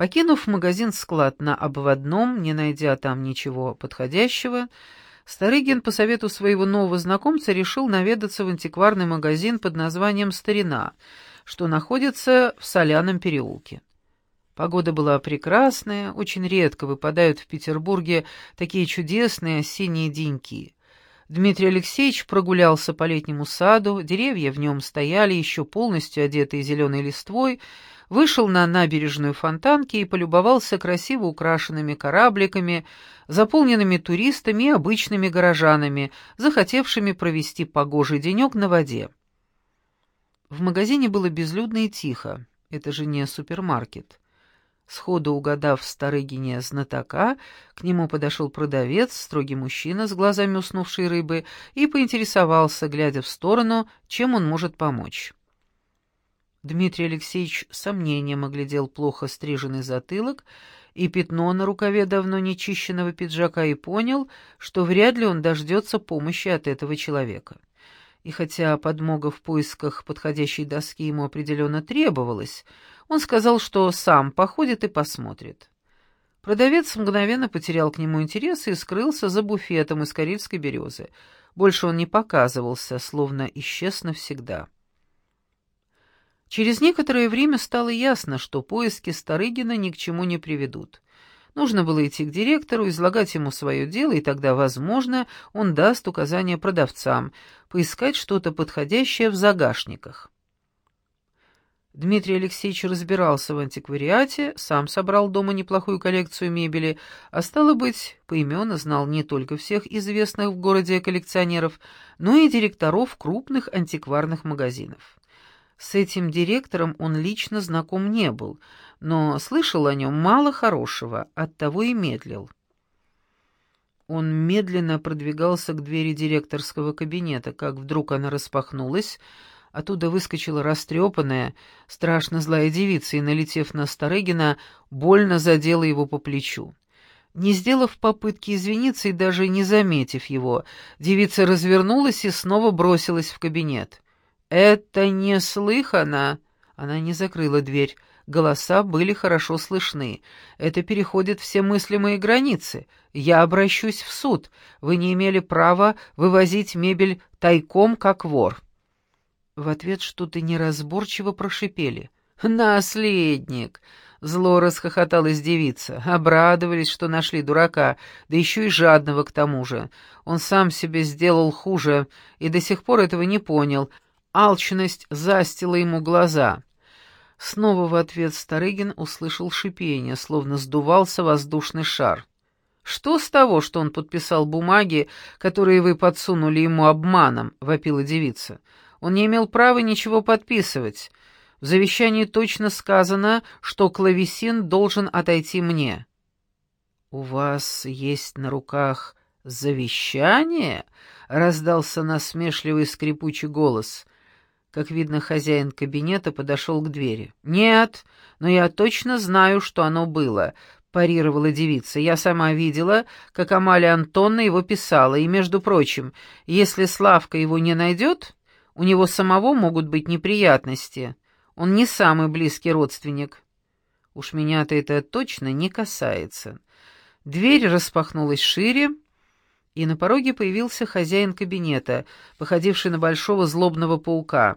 Покинув магазин-склад на обводном, не найдя там ничего подходящего, Старыгин по совету своего нового знакомца решил наведаться в антикварный магазин под названием «Старина», что находится в Соляном переулке. Погода была прекрасная, очень редко выпадают в Петербурге такие чудесные осенние деньки. Дмитрий Алексеевич прогулялся по летнему саду, деревья в нем стояли еще полностью одетые зеленой листвой, вышел на набережную Фонтанки и полюбовался красиво украшенными корабликами, заполненными туристами и обычными горожанами, захотевшими провести погожий денек на воде. В магазине было безлюдно и тихо, это же не супермаркет. Сходу угадав Старыгине знатока, к нему подошел продавец, строгий мужчина с глазами уснувшей рыбы, и поинтересовался, глядя в сторону, чем он может помочь. Дмитрий Алексеевич с сомнением оглядел плохо стриженный затылок и пятно на рукаве давно нечищенного пиджака и понял, что вряд ли он дождется помощи от этого человека. И хотя подмога в поисках подходящей доски ему определенно требовалась, он сказал, что сам походит и посмотрит. Продавец мгновенно потерял к нему интерес и скрылся за буфетом из карельской березы. Больше он не показывался, словно исчез навсегда. Через некоторое время стало ясно, что поиски Старыгина ни к чему не приведут. Нужно было идти к директору, излагать ему свое дело, и тогда, возможно, он даст указания продавцам, поискать что-то подходящее в загашниках. Дмитрий Алексеевич разбирался в антиквариате, сам собрал дома неплохую коллекцию мебели, а стало быть, поименно знал не только всех известных в городе коллекционеров, но и директоров крупных антикварных магазинов. С этим директором он лично знаком не был, но слышал о нем мало хорошего, оттого и медлил. Он медленно продвигался к двери директорского кабинета, как вдруг она распахнулась, Оттуда выскочила растрепанная, страшно злая девица и, налетев на Старыгина, больно задела его по плечу. Не сделав попытки извиниться и даже не заметив его, девица развернулась и снова бросилась в кабинет. «Это неслыханно!» Она не закрыла дверь. Голоса были хорошо слышны. Это переходит все мыслимые границы. Я обращусь в суд. Вы не имели права вывозить мебель тайком, как вор. В ответ что-то неразборчиво прошипели. «Наследник!» — зло расхохоталась девица. Обрадовались, что нашли дурака, да еще и жадного к тому же. Он сам себе сделал хуже и до сих пор этого не понял. Алчность застила ему глаза. Снова в ответ Старыгин услышал шипение, словно сдувался воздушный шар. «Что с того, что он подписал бумаги, которые вы подсунули ему обманом?» — вопила девица. Он не имел права ничего подписывать. В завещании точно сказано, что клавесин должен отойти мне. «У вас есть на руках завещание?» — раздался насмешливый скрипучий голос. Как видно, хозяин кабинета подошел к двери. «Нет, но я точно знаю, что оно было», — парировала девица. «Я сама видела, как Амалия Антонна его писала, и, между прочим, если Славка его не найдет, у него самого могут быть неприятности. Он не самый близкий родственник. Уж меня-то это точно не касается. Дверь распахнулась шире, и на пороге появился хозяин кабинета, походивший на большого злобного паука.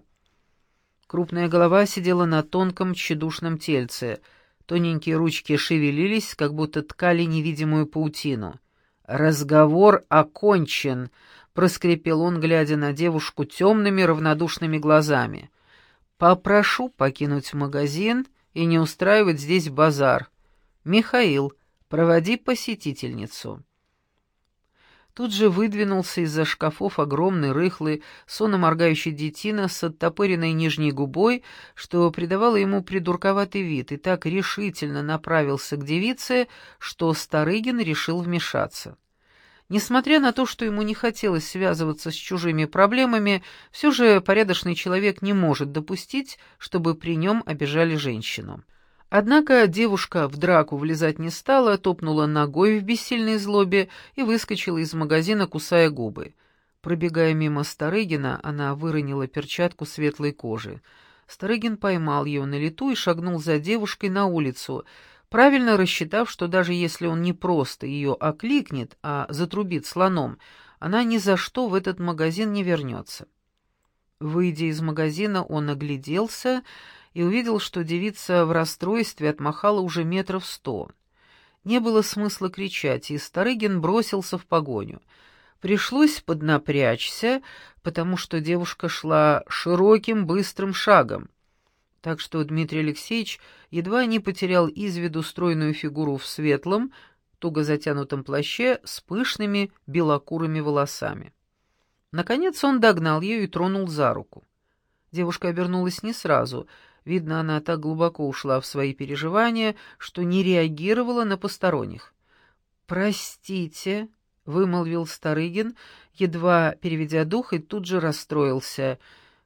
Крупная голова сидела на тонком тщедушном тельце. Тоненькие ручки шевелились, как будто ткали невидимую паутину. «Разговор окончен», — проскрипел он, глядя на девушку темными равнодушными глазами. «Попрошу покинуть магазин и не устраивать здесь базар. Михаил, проводи посетительницу». Тут же выдвинулся из-за шкафов огромный, рыхлый, сонно-моргающий детина с оттопыренной нижней губой, что придавало ему придурковатый вид, и так решительно направился к девице, что Старыгин решил вмешаться. Несмотря на то, что ему не хотелось связываться с чужими проблемами, все же порядочный человек не может допустить, чтобы при нем обижали женщину. Однако девушка в драку влезать не стала, топнула ногой в бессильной злобе и выскочила из магазина, кусая губы. Пробегая мимо Старыгина, она выронила перчатку светлой кожи. Старыгин поймал ее на лету и шагнул за девушкой на улицу, правильно рассчитав, что даже если он не просто ее окликнет, а затрубит слоном, она ни за что в этот магазин не вернется. Выйдя из магазина, он огляделся и увидел, что девица в расстройстве отмахала уже метров сто. Не было смысла кричать, и Старыгин бросился в погоню. Пришлось поднапрячься, потому что девушка шла широким, быстрым шагом. Так что Дмитрий Алексеевич едва не потерял из виду стройную фигуру в светлом, туго затянутом плаще с пышными белокурыми волосами. Наконец он догнал ее и тронул за руку. Девушка обернулась не сразу — Видно, она так глубоко ушла в свои переживания, что не реагировала на посторонних. «Простите», — вымолвил Старыгин, едва переведя дух, и тут же расстроился.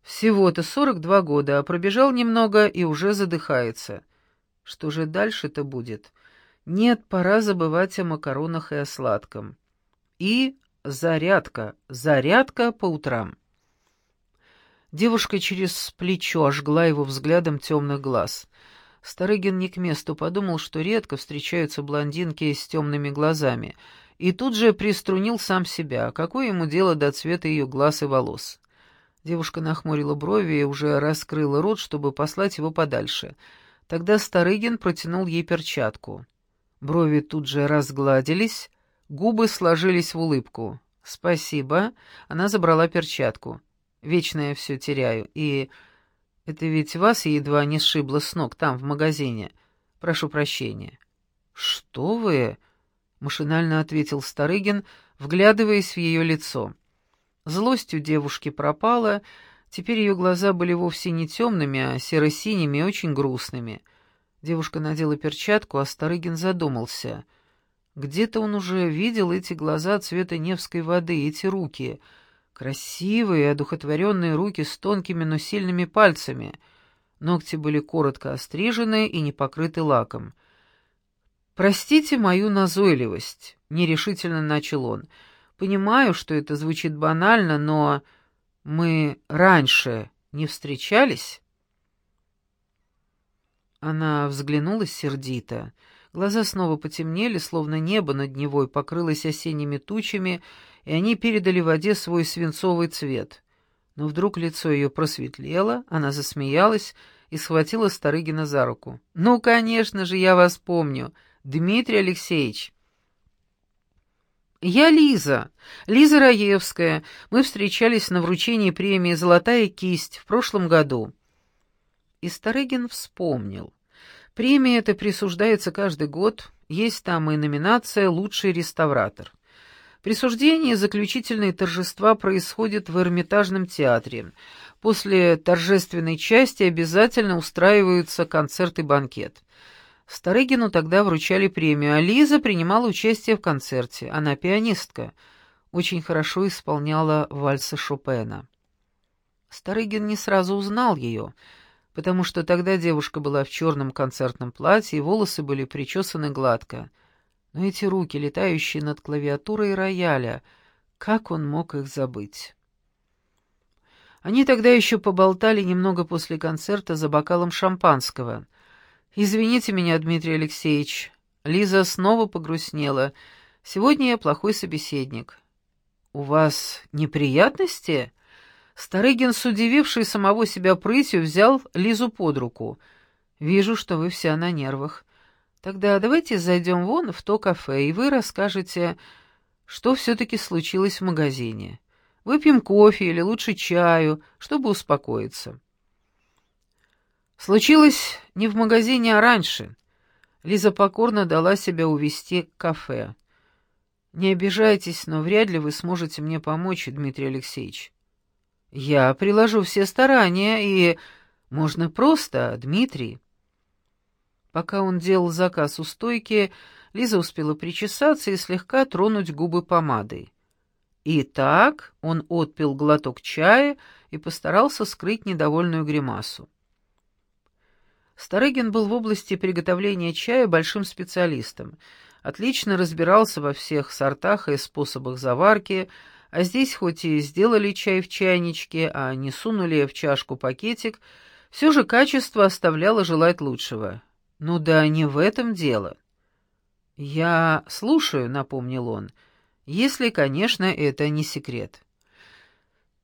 «Всего-то сорок два года, а пробежал немного и уже задыхается. Что же дальше-то будет? Нет, пора забывать о макаронах и о сладком. И зарядка, зарядка по утрам». Девушка через плечо ожгла его взглядом темных глаз. Старыгин не к месту подумал, что редко встречаются блондинки с темными глазами, и тут же приструнил сам себя. Какое ему дело до цвета ее глаз и волос? Девушка нахмурила брови и уже раскрыла рот, чтобы послать его подальше. Тогда Старыгин протянул ей перчатку. Брови тут же разгладились, губы сложились в улыбку. «Спасибо». Она забрала перчатку. Вечно я все теряю. И это ведь вас едва не сшибло с ног там, в магазине. Прошу прощения». «Что вы?» — машинально ответил Старыгин, вглядываясь в ее лицо. Злость у девушки пропала, теперь ее глаза были вовсе не темными, а серо-синими и очень грустными. Девушка надела перчатку, а Старыгин задумался. Где-то он уже видел эти глаза цвета Невской воды, эти руки — Красивые, одухотворенные руки с тонкими, но сильными пальцами. Ногти были коротко острижены и не покрыты лаком. «Простите мою назойливость», — нерешительно начал он. «Понимаю, что это звучит банально, но мы раньше не встречались?» Она взглянула сердито. Глаза снова потемнели, словно небо над Невой покрылось осенними тучами, и они передали воде свой свинцовый цвет. Но вдруг лицо ее просветлело, она засмеялась и схватила Старыгина за руку. «Ну, конечно же, я вас помню. Дмитрий Алексеевич». «Я Лиза, Лиза Раевская. Мы встречались на вручении премии «Золотая кисть» в прошлом году». И Старыгин вспомнил. Премия эта присуждается каждый год, есть там и номинация «Лучший реставратор». Присуждение и заключительные торжества происходят в Эрмитажном театре. После торжественной части обязательно устраиваются концерт и банкет. Старыгину тогда вручали премию, а Лиза принимала участие в концерте. Она пианистка. Очень хорошо исполняла вальсы Шопена. Старыгин не сразу узнал ее — потому что тогда девушка была в черном концертном платье, и волосы были причесаны гладко. Но эти руки, летающие над клавиатурой рояля, как он мог их забыть? Они тогда еще поболтали немного после концерта за бокалом шампанского. «Извините меня, Дмитрий Алексеевич». Лиза снова погрустнела. «Сегодня я плохой собеседник». «У вас неприятности?» Старыгин, с удивившей самого себя прытью, взял Лизу под руку. «Вижу, что вы вся на нервах. Тогда давайте зайдем вон в то кафе, и вы расскажете, что все-таки случилось в магазине. Выпьем кофе или лучше чаю, чтобы успокоиться». Случилось не в магазине, а раньше. Лиза покорно дала себя увести к кафе. «Не обижайтесь, но вряд ли вы сможете мне помочь, Дмитрий Алексеевич». Я приложу все старания, и... Можно просто, Дмитрий. Пока он делал заказ у стойки, Лиза успела причесаться и слегка тронуть губы помадой. Итак, он отпил глоток чая и постарался скрыть недовольную гримасу. Старыгин был в области приготовления чая большим специалистом, отлично разбирался во всех сортах и способах заварки, а здесь хоть и сделали чай в чайничке, а не сунули в чашку пакетик, все же качество оставляло желать лучшего. «Ну да не в этом дело». «Я слушаю», — напомнил он, — «если, конечно, это не секрет».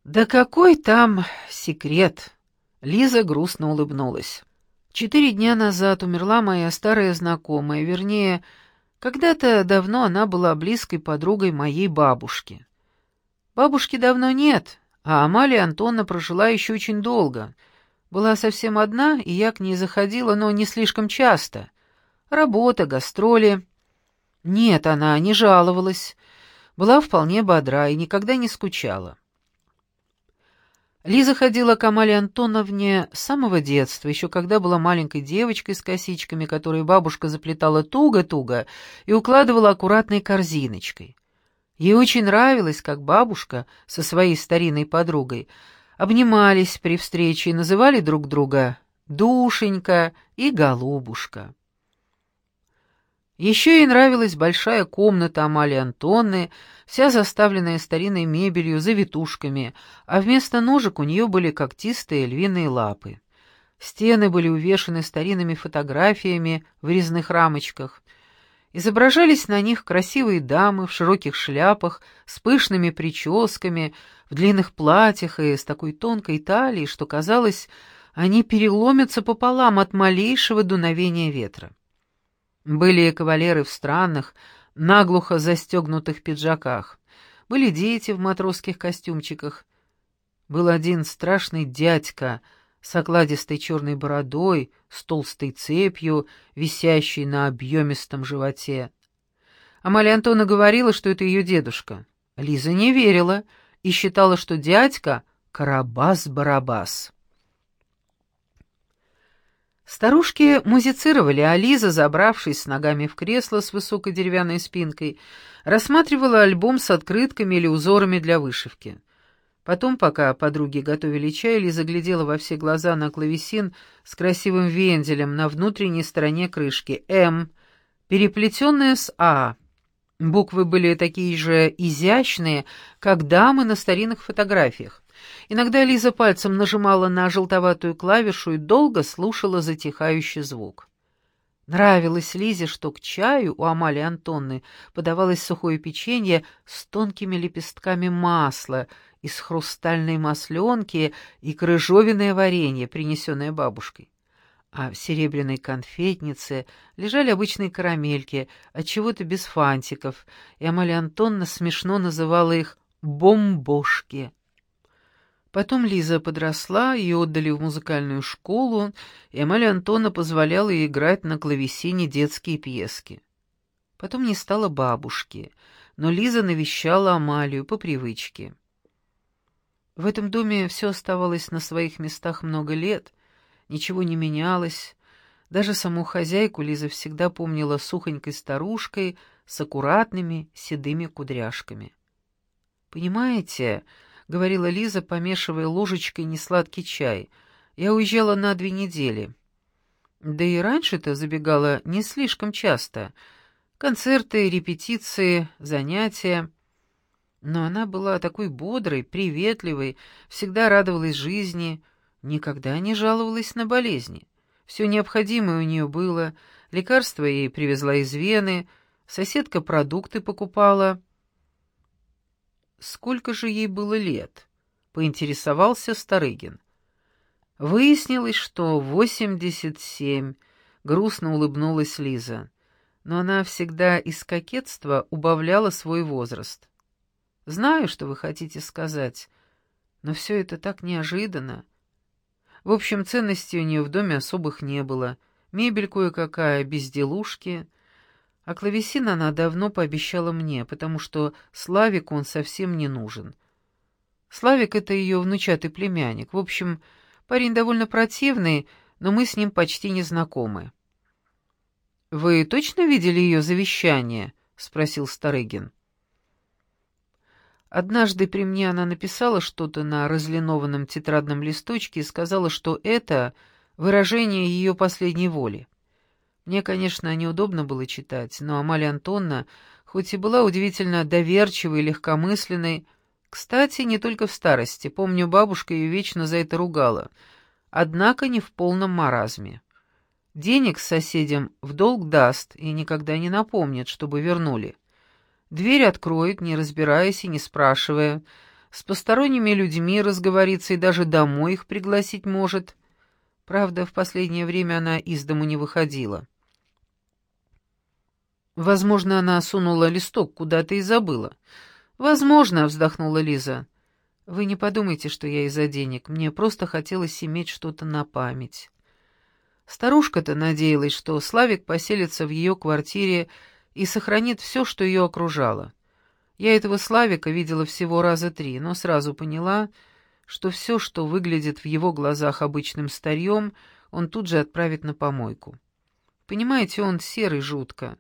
«Да какой там секрет?» Лиза грустно улыбнулась. «Четыре дня назад умерла моя старая знакомая, вернее, когда-то давно она была близкой подругой моей бабушки. Бабушки давно нет, а Амалия Антонна прожила еще очень долго. Была совсем одна, и я к ней заходила, но не слишком часто. Работа, гастроли. Нет, она не жаловалась. Была вполне бодра и никогда не скучала. Лиза ходила к Амале Антоновне с самого детства, еще когда была маленькой девочкой с косичками, которые бабушка заплетала туго-туго и укладывала аккуратной корзиночкой. Ей очень нравилось, как бабушка со своей старинной подругой обнимались при встрече и называли друг друга «душенька» и «голубушка». Еще ей нравилась большая комната Амалии Антонны, вся заставленная старинной мебелью, завитушками, а вместо ножек у нее были когтистые львиные лапы. Стены были увешаны старинными фотографиями в резных рамочках. Изображались на них красивые дамы в широких шляпах, с пышными прическами, длинных платьях и с такой тонкой талией, что казалось, они переломятся пополам от малейшего дуновения ветра. Были кавалеры в странных, наглухо застегнутых пиджаках. Были дети в матросских костюмчиках. Был один страшный дядька с окладистой черной бородой, с толстой цепью, висящей на объемистом животе. Амалия Антона говорила, что это ее дедушка. Лиза не верила и считала, что дядька — Карабас-Барабас. Старушки музицировали, а Лиза, забравшись с ногами в кресло с высокой деревянной спинкой, рассматривала альбом с открытками или узорами для вышивки. Потом, пока подруги готовили чай, Лиза глядела во все глаза на клавесин с красивым вензелем на внутренней стороне крышки «М», переплетенная с «А». Буквы были такие же изящные, как дамы на старинных фотографиях. Иногда Лиза пальцем нажимала на желтоватую клавишу и долго слушала затихающий звук. Нравилось Лизе, что к чаю у Амалии Антонны подавалось сухое печенье с тонкими лепестками масла из хрустальной масленки и крыжовенное варенье, принесенное бабушкой. А в серебряной конфетнице лежали обычные карамельки, от чего то без фантиков, и Амалия Антонна смешно называла их «бомбошки». Потом Лиза подросла, ее отдали в музыкальную школу, и Амалия Антона позволяла ей играть на клавесине детские пьески. Потом не стало бабушки, но Лиза навещала Амалию по привычке. В этом доме все оставалось на своих местах много лет, ничего не менялось, даже саму хозяйку Лиза всегда помнила сухонькой старушкой с аккуратными седыми кудряшками. «Понимаете...» — говорила Лиза, помешивая ложечкой несладкий чай. «Я уезжала на две недели. Да и раньше-то забегала не слишком часто. Концерты, репетиции, занятия. Но она была такой бодрой, приветливой, всегда радовалась жизни, никогда не жаловалась на болезни. Все необходимое у нее было, лекарства ей привезла из Вены, соседка продукты покупала». Сколько же ей было лет? Поинтересовался Старыгин. Выяснилось, что восемьдесят семь. Грустно улыбнулась Лиза. Но она всегда из кокетства убавляла свой возраст. Знаю, что вы хотите сказать, но все это так неожиданно. В общем, ценностей у нее в доме особых не было. Мебель кое-какая, безделушки — а клавесин она давно пообещала мне, потому что Славику он совсем не нужен. Славик — это ее внучатый племянник. В общем, парень довольно противный, но мы с ним почти не знакомы. «Вы точно видели ее завещание?» — спросил Старыгин. Однажды при мне она написала что-то на разлинованном тетрадном листочке и сказала, что это выражение ее последней воли. Мне, конечно, неудобно было читать, но Амалия Антонна, хоть и была удивительно доверчивой и легкомысленной, кстати, не только в старости, помню, бабушка ее вечно за это ругала, однако не в полном маразме. Денег соседям в долг даст и никогда не напомнит, чтобы вернули. Дверь откроет, не разбираясь и не спрашивая. С посторонними людьми разговорится и даже домой их пригласить может. Правда, в последнее время она из дому не выходила. Возможно, она сунула листок куда-то и забыла. «Возможно», — вздохнула Лиза. «Вы не подумайте, что я из-за денег. Мне просто хотелось иметь что-то на память». Старушка-то надеялась, что Славик поселится в ее квартире и сохранит все, что ее окружало. Я этого Славика видела всего раза три, но сразу поняла, что все, что выглядит в его глазах обычным старьем, он тут же отправит на помойку. Понимаете, он серый жутко,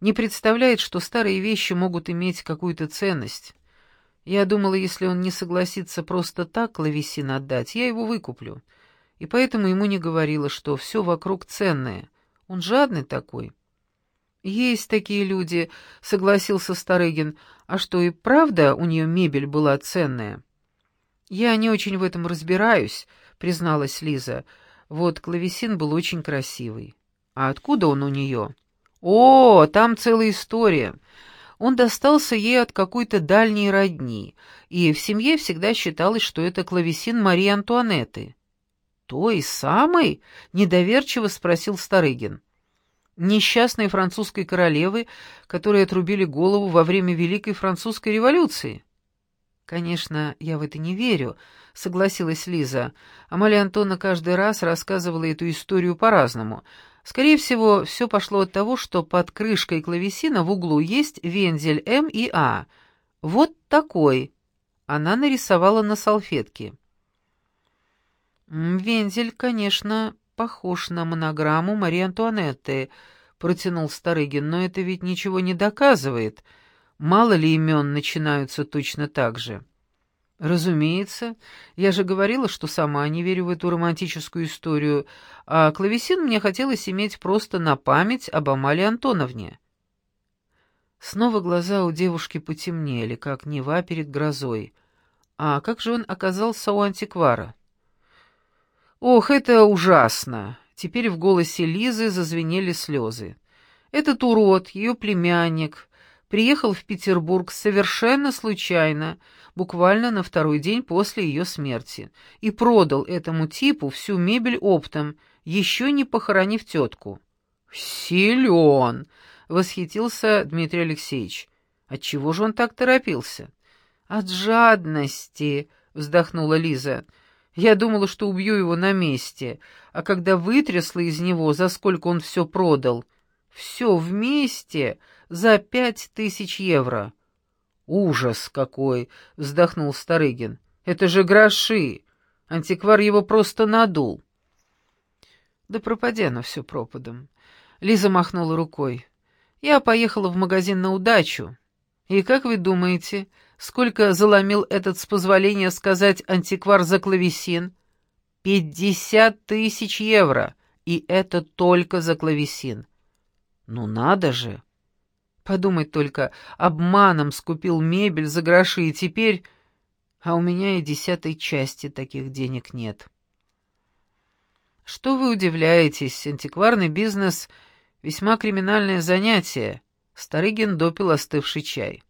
не представляет, что старые вещи могут иметь какую-то ценность. Я думала, если он не согласится просто так лавесин отдать, я его выкуплю — и поэтому ему не говорила, что все вокруг ценное. Он жадный такой. «Есть такие люди», — согласился Старыгин. «А что, и правда у нее мебель была ценная?» «Я не очень в этом разбираюсь», — призналась Лиза. «Вот клавесин был очень красивый. А откуда он у нее?» «О, там целая история. Он достался ей от какой-то дальней родни, и в семье всегда считалось, что это клавесин Марии Антуанетты. «Той самой?» — недоверчиво спросил Старыгин. «Несчастной французской королевы, которой отрубили голову во время Великой Французской революции». «Конечно, я в это не верю», — согласилась Лиза. Амалия Антона каждый раз рассказывала эту историю по-разному. Скорее всего, все пошло от того, что под крышкой клавесина в углу есть вензель М и А. Вот такой. Она нарисовала на салфетке. «Вензель, конечно, похож на монограмму Марии Антуанетты», — протянул Старыгин, «но это ведь ничего не доказывает. Мало ли имен начинаются точно так же». «Разумеется. Я же говорила, что сама не верю в эту романтическую историю, а клавесин мне хотелось иметь просто на память об Амале Антоновне». Снова глаза у девушки потемнели, как Нева перед грозой. «А как же он оказался у антиквара?» Ох, это ужасно. Теперь в голосе Лизы зазвенели слезы. Этот урод, ее племянник, приехал в Петербург совершенно случайно, буквально на второй день после ее смерти, и продал этому типу всю мебель оптом, еще не похоронив тетку. «Силен!» — восхитился Дмитрий Алексеевич. «Отчего же он так торопился?» «От жадности!» — вздохнула Лиза. Я думала, что убью его на месте, а когда вытрясла из него, за сколько он все продал, все вместе за пять тысяч евро. «Ужас какой!» — вздохнул Старыгин. «Это же гроши! Антиквар его просто надул!» «Да пропади оно все пропадом!» Лиза махнула рукой. «Я поехала в магазин на удачу. И как вы думаете, Сколько заломил этот, с позволения сказать, антиквар за клавесин? Пятьдесят тысяч евро, и это только за клавесин. Ну надо же! Подумать только, обманом скупил мебель за гроши, и теперь... А у меня и десятой части таких денег нет. Что вы удивляетесь, антикварный бизнес — весьма криминальное занятие. Старыгин допил остывший чай.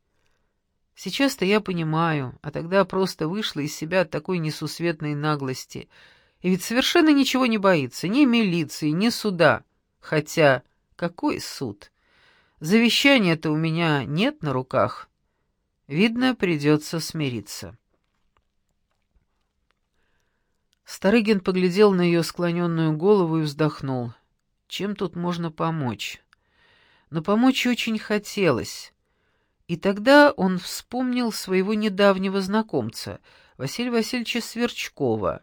Сейчас-то я понимаю, а тогда просто вышла из себя от такой несусветной наглости. И ведь совершенно ничего не боится, ни милиции, ни суда. Хотя, какой суд? Завещания-то у меня нет на руках. Видно, придется смириться. Старыгин поглядел на ее склоненную голову и вздохнул. Чем тут можно помочь? Но помочь очень хотелось. И тогда он вспомнил своего недавнего знакомца, Василия Васильевича Сверчкова,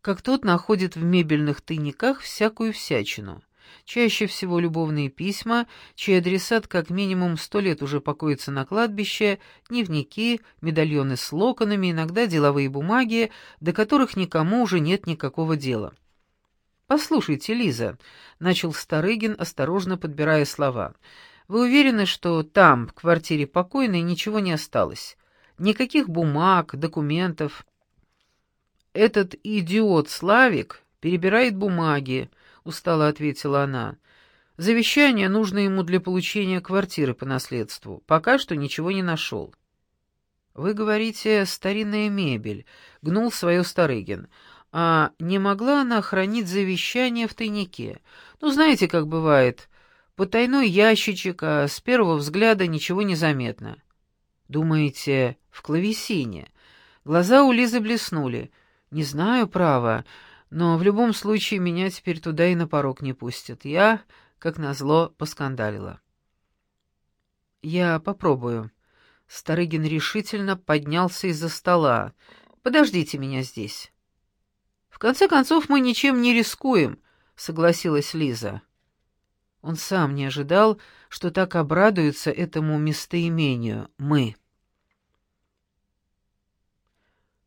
как тот находит в мебельных тайниках всякую всячину. Чаще всего любовные письма, чей адресат как минимум сто лет уже покоится на кладбище, дневники, медальоны с локонами, иногда деловые бумаги, до которых никому уже нет никакого дела. «Послушайте, Лиза», — начал Старыгин, осторожно подбирая слова, — вы уверены, что там, в квартире покойной, ничего не осталось? Никаких бумаг, документов? Этот идиот Славик перебирает бумаги, — устало ответила она. «Завещание нужно ему для получения квартиры по наследству. Пока что ничего не нашел». «Вы говорите, старинная мебель», — гнул свое Старыгин. «А не могла она хранить завещание в тайнике? Ну, знаете, как бывает, потайной ящичек, а с первого взгляда ничего не заметно». «Думаете, в клавесине?» Глаза у Лизы блеснули. «Не знаю, право, но в любом случае меня теперь туда и на порог не пустят. Я, как назло, поскандалила». «Я попробую». Старыгин решительно поднялся из-за стола. «Подождите меня здесь». «В конце концов, мы ничем не рискуем», — согласилась Лиза. Он сам не ожидал, что так обрадуется этому местоимению «мы».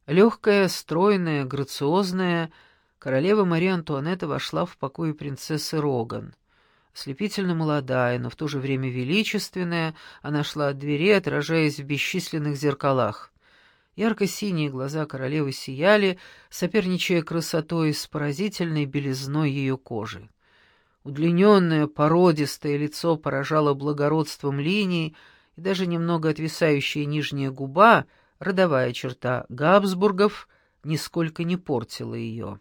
Легкая, стройная, грациозная, королева Мария Антуанетта вошла в покой принцессы Роган. Слепительно молодая, но в то же время величественная, она шла от двери, отражаясь в бесчисленных зеркалах. Ярко-синие глаза королевы сияли, соперничая красотой с поразительной белизной ее кожи. Удлиненное, породистое лицо поражало благородством линий, и даже немного отвисающая нижняя губа — родовая черта Габсбургов нисколько не портила ее.